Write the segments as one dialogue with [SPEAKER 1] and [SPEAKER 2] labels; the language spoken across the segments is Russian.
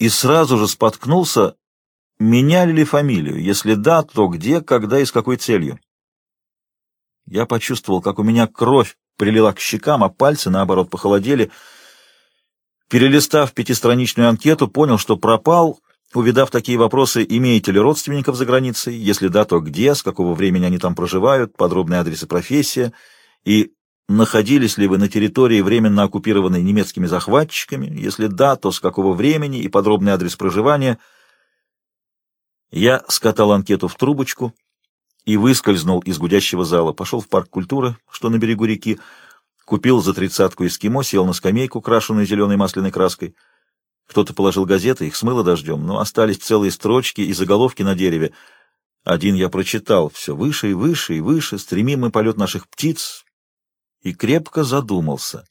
[SPEAKER 1] и сразу же споткнулся, меняли ли фамилию, если да, то где, когда и с какой целью. Я почувствовал, как у меня кровь прилила к щекам, а пальцы, наоборот, похолодели. Перелистав пятистраничную анкету, понял, что пропал, увидав такие вопросы, имеете ли родственников за границей, если да, то где, с какого времени они там проживают, подробные адресы профессия и находились ли вы на территории, временно оккупированной немецкими захватчиками, если да, то с какого времени и подробный адрес проживания. Я скатал анкету в трубочку и выскользнул из гудящего зала, пошел в парк культуры, что на берегу реки, купил за тридцатку эскимо, сел на скамейку, крашенную зеленой масляной краской. Кто-то положил газеты, их смыло дождем, но остались целые строчки и заголовки на дереве. Один я прочитал, все выше и выше и выше, стремимый полет наших птиц, и крепко задумался.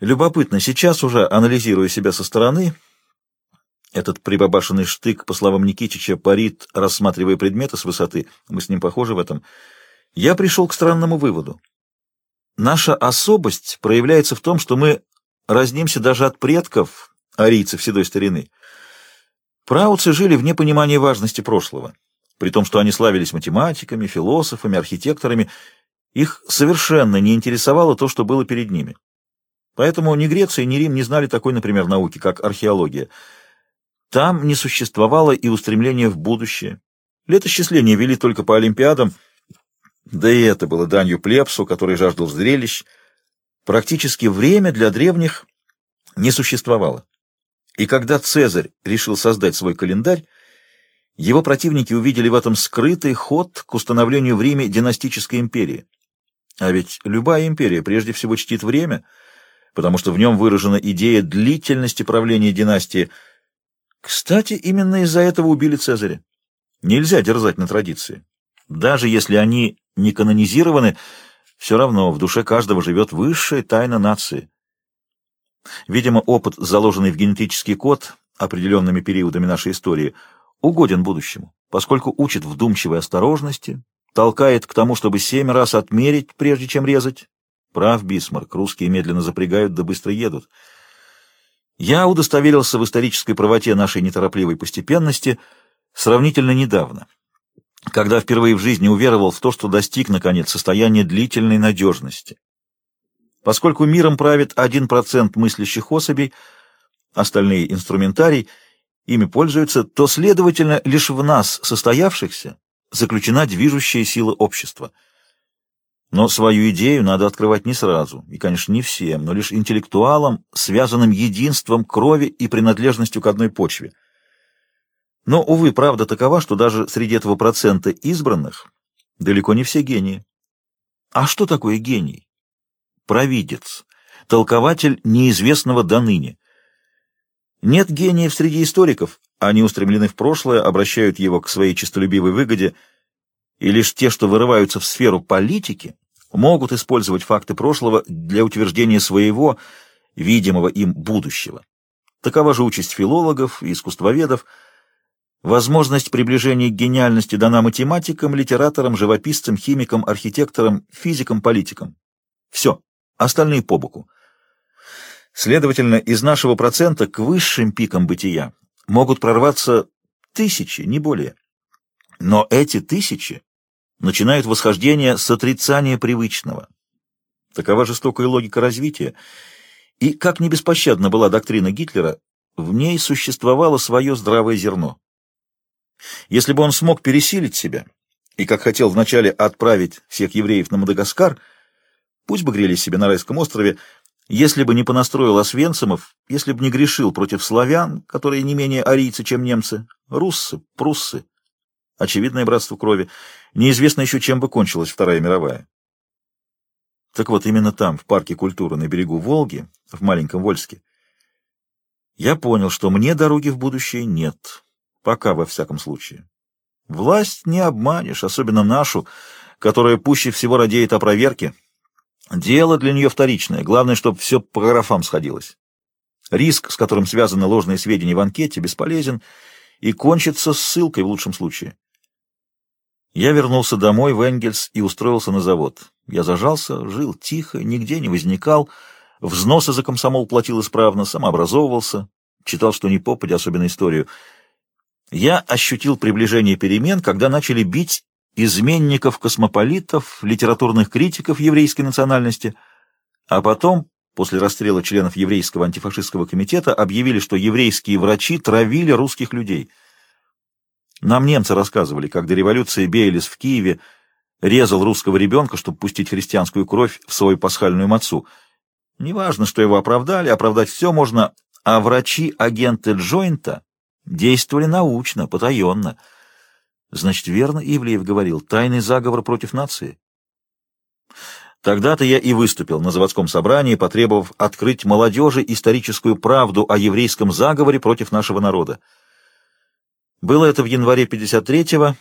[SPEAKER 1] Любопытно, сейчас уже, анализируя себя со стороны, этот прибабашенный штык, по словам Никитича, парит, рассматривая предметы с высоты, мы с ним похожи в этом, я пришел к странному выводу. Наша особость проявляется в том, что мы разнимся даже от предков арийцев седой старины. Прауцы жили вне понимания важности прошлого, при том, что они славились математиками, философами, архитекторами их совершенно не интересовало то, что было перед ними. Поэтому ни Греция, ни Рим не знали такой, например, науки, как археология. Там не существовало и устремления в будущее. Летосчисления вели только по Олимпиадам, да и это было данью плебсу, который жаждал зрелищ. Практически время для древних не существовало. И когда Цезарь решил создать свой календарь, его противники увидели в этом скрытый ход к установлению в Риме династической империи. А ведь любая империя прежде всего чтит время, потому что в нем выражена идея длительности правления династии. Кстати, именно из-за этого убили Цезаря. Нельзя дерзать на традиции. Даже если они не канонизированы, все равно в душе каждого живет высшая тайна нации. Видимо, опыт, заложенный в генетический код определенными периодами нашей истории, угоден будущему, поскольку учит вдумчивой осторожности, толкает к тому, чтобы семь раз отмерить, прежде чем резать. Прав Бисмарк, русские медленно запрягают да быстро едут. Я удостоверился в исторической правоте нашей неторопливой постепенности сравнительно недавно, когда впервые в жизни уверовал в то, что достиг, наконец, состояния длительной надежности. Поскольку миром правит один процент мыслящих особей, остальные — инструментарий, ими пользуются, то, следовательно, лишь в нас, состоявшихся, заключена движущая сила общества. Но свою идею надо открывать не сразу, и, конечно, не всем, но лишь интеллектуалам, связанным единством крови и принадлежностью к одной почве. Но, увы, правда такова, что даже среди этого процента избранных далеко не все гении. А что такое гений? Провидец, толкователь неизвестного до ныне. Нет гениев среди историков, они устремлены в прошлое, обращают его к своей честолюбивой выгоде, и лишь те, что вырываются в сферу политики, могут использовать факты прошлого для утверждения своего, видимого им будущего. Такова же участь филологов и искусствоведов. Возможность приближения к гениальности дана математикам, литераторам, живописцам, химикам, архитекторам, физикам, политикам. Все, остальные по боку. Следовательно, из нашего процента к высшим пикам бытия могут прорваться тысячи, не более. Но эти тысячи начинают восхождение с отрицания привычного. Такова жестокая логика развития. И, как не беспощадна была доктрина Гитлера, в ней существовало свое здравое зерно. Если бы он смог пересилить себя и, как хотел вначале отправить всех евреев на Мадагаскар, пусть бы грелись себе на райском острове, если бы не понастроил освенцимов, если бы не грешил против славян, которые не менее арийцы, чем немцы, руссы, пруссы, очевидное братство крови, неизвестно еще, чем бы кончилась Вторая мировая. Так вот, именно там, в парке культуры на берегу Волги, в маленьком Вольске, я понял, что мне дороги в будущее нет. Пока, во всяком случае. Власть не обманешь, особенно нашу, которая пуще всего радеет о проверке, Дело для нее вторичное. Главное, чтобы все по графам сходилось. Риск, с которым связаны ложные сведения в анкете, бесполезен и кончится ссылкой в лучшем случае. Я вернулся домой в Энгельс и устроился на завод. Я зажался, жил тихо, нигде не возникал, взносы за комсомол платил исправно, самообразовывался, читал что ни попадя, особенно историю. Я ощутил приближение перемен, когда начали бить изменников-космополитов, литературных критиков еврейской национальности, а потом, после расстрела членов еврейского антифашистского комитета, объявили, что еврейские врачи травили русских людей. Нам немцы рассказывали, как до революции Бейлис в Киеве резал русского ребенка, чтобы пустить христианскую кровь в свою пасхальную мацу. Неважно, что его оправдали, оправдать все можно, а врачи-агенты Джойнта действовали научно, потаенно. Значит, верно Ивлеев говорил, тайный заговор против нации. Тогда-то я и выступил на заводском собрании, потребовав открыть молодежи историческую правду о еврейском заговоре против нашего народа. Было это в январе 53-го,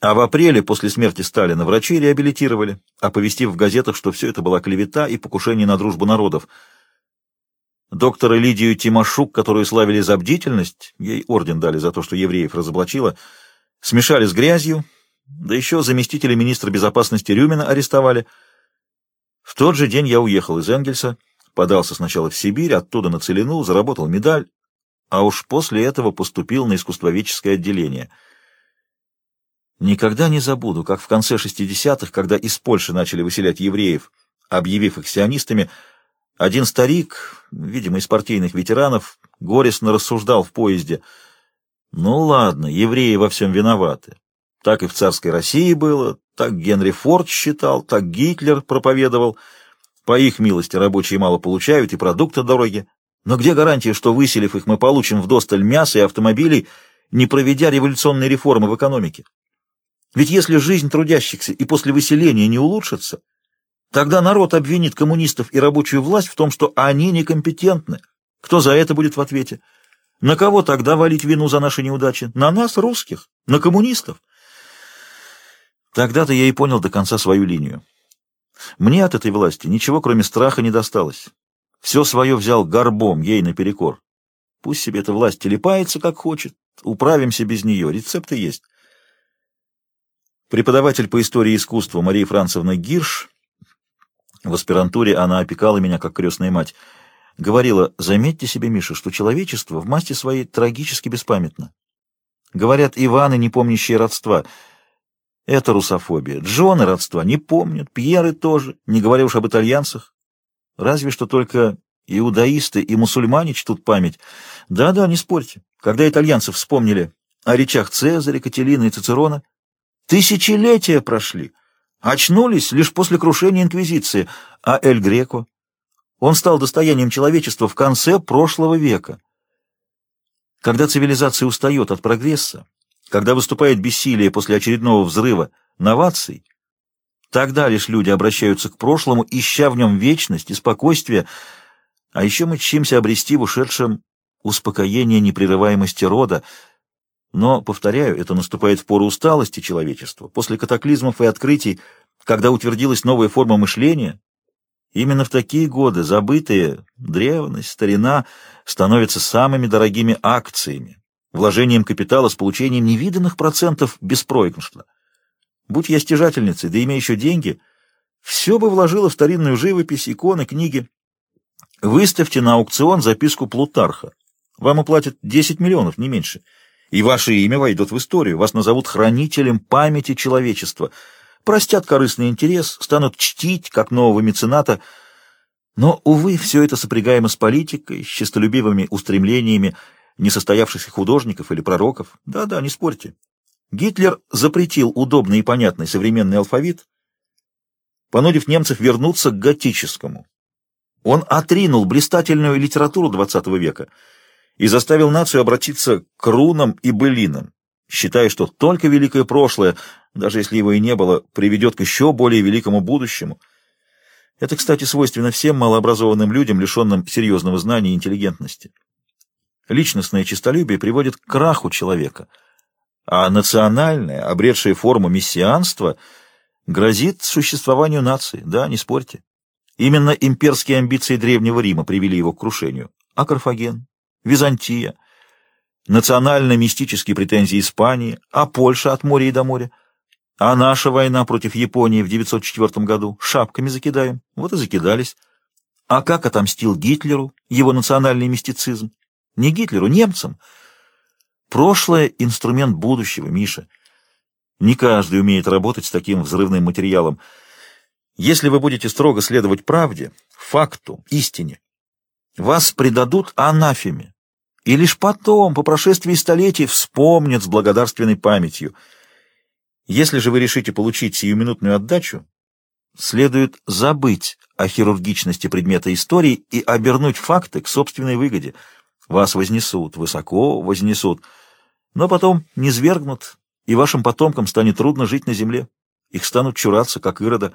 [SPEAKER 1] а в апреле, после смерти Сталина, врачи реабилитировали, оповестив в газетах, что все это была клевета и покушение на дружбу народов. Доктора Лидию Тимошук, которую славили за бдительность, ей орден дали за то, что евреев разоблачила, смешали с грязью, да еще заместителя министра безопасности Рюмина арестовали. В тот же день я уехал из Энгельса, подался сначала в Сибирь, оттуда на Целину, заработал медаль, а уж после этого поступил на искусствоведческое отделение — Никогда не забуду, как в конце 60-х, когда из Польши начали выселять евреев, объявив их сионистами, один старик, видимо, из партийных ветеранов, горестно рассуждал в поезде. Ну ладно, евреи во всем виноваты. Так и в царской России было, так Генри Форд считал, так Гитлер проповедовал. По их милости рабочие мало получают и продукты дороги. Но где гарантия, что, выселив их, мы получим вдосталь мяса и автомобилей, не проведя революционные реформы в экономике? Ведь если жизнь трудящихся и после выселения не улучшится, тогда народ обвинит коммунистов и рабочую власть в том, что они некомпетентны. Кто за это будет в ответе? На кого тогда валить вину за наши неудачи? На нас, русских? На коммунистов? Тогда-то я и понял до конца свою линию. Мне от этой власти ничего, кроме страха, не досталось. Все свое взял горбом, ей наперекор. Пусть себе эта власть телепается, как хочет. Управимся без нее. Рецепты есть. Преподаватель по истории искусства Мария Францевна Гирш, в аспирантуре она опекала меня как крестная мать, говорила, заметьте себе, Миша, что человечество в масти своей трагически беспамятно. Говорят, Иваны, не помнящие родства. Это русофобия. Джоны родства не помнят, Пьеры тоже, не говоря уж об итальянцах. Разве что только иудаисты и мусульмане чтут память. Да-да, не спорьте. Когда итальянцы вспомнили о речах Цезаря, Кателина и Цицерона, Тысячелетия прошли. Очнулись лишь после крушения Инквизиции. А Эль Греко? Он стал достоянием человечества в конце прошлого века. Когда цивилизация устает от прогресса, когда выступает бессилие после очередного взрыва новаций, тогда лишь люди обращаются к прошлому, ища в нем вечность и спокойствие, а еще мы чтимся обрести в ушедшем успокоение непрерываемости рода, но, повторяю, это наступает в пору усталости человечества, после катаклизмов и открытий, когда утвердилась новая форма мышления. Именно в такие годы забытые древность, старина становятся самыми дорогими акциями, вложением капитала с получением невиданных процентов беспроигрышно. Будь я стяжательницей, да имея еще деньги, все бы вложила в старинную живопись, иконы, книги. Выставьте на аукцион записку Плутарха. Вам уплатят 10 миллионов, не меньше и ваше имя войдет в историю. Вас назовут хранителем памяти человечества. Простят корыстный интерес, станут чтить, как нового мецената. Но, увы, все это сопрягаемо с политикой, с честолюбивыми устремлениями несостоявшихся художников или пророков. Да-да, не спорьте. Гитлер запретил удобный и понятный современный алфавит, понудив немцев вернуться к готическому. Он отринул блистательную литературу XX века — и заставил нацию обратиться к рунам и былинам, считая, что только великое прошлое, даже если его и не было, приведет к еще более великому будущему. Это, кстати, свойственно всем малообразованным людям, лишенным серьезного знания и интеллигентности. Личностное честолюбие приводит к краху человека, а национальное, обретшее форму мессианства, грозит существованию нации, да, не спорьте. Именно имперские амбиции Древнего Рима привели его к крушению. А Карфаген? Византия, национально-мистические претензии Испании, а Польша от моря и до моря. А наша война против Японии в 904 году шапками закидаем. Вот и закидались. А как отомстил Гитлеру его национальный мистицизм? Не Гитлеру, немцам. Прошлое — инструмент будущего, Миша. Не каждый умеет работать с таким взрывным материалом. Если вы будете строго следовать правде, факту, истине, вас предадут анафеме. И лишь потом, по прошествии столетий, вспомнят с благодарственной памятью. Если же вы решите получить сиюминутную отдачу, следует забыть о хирургичности предмета истории и обернуть факты к собственной выгоде. Вас вознесут, высоко вознесут, но потом низвергнут, и вашим потомкам станет трудно жить на земле. Их станут чураться, как Ирода,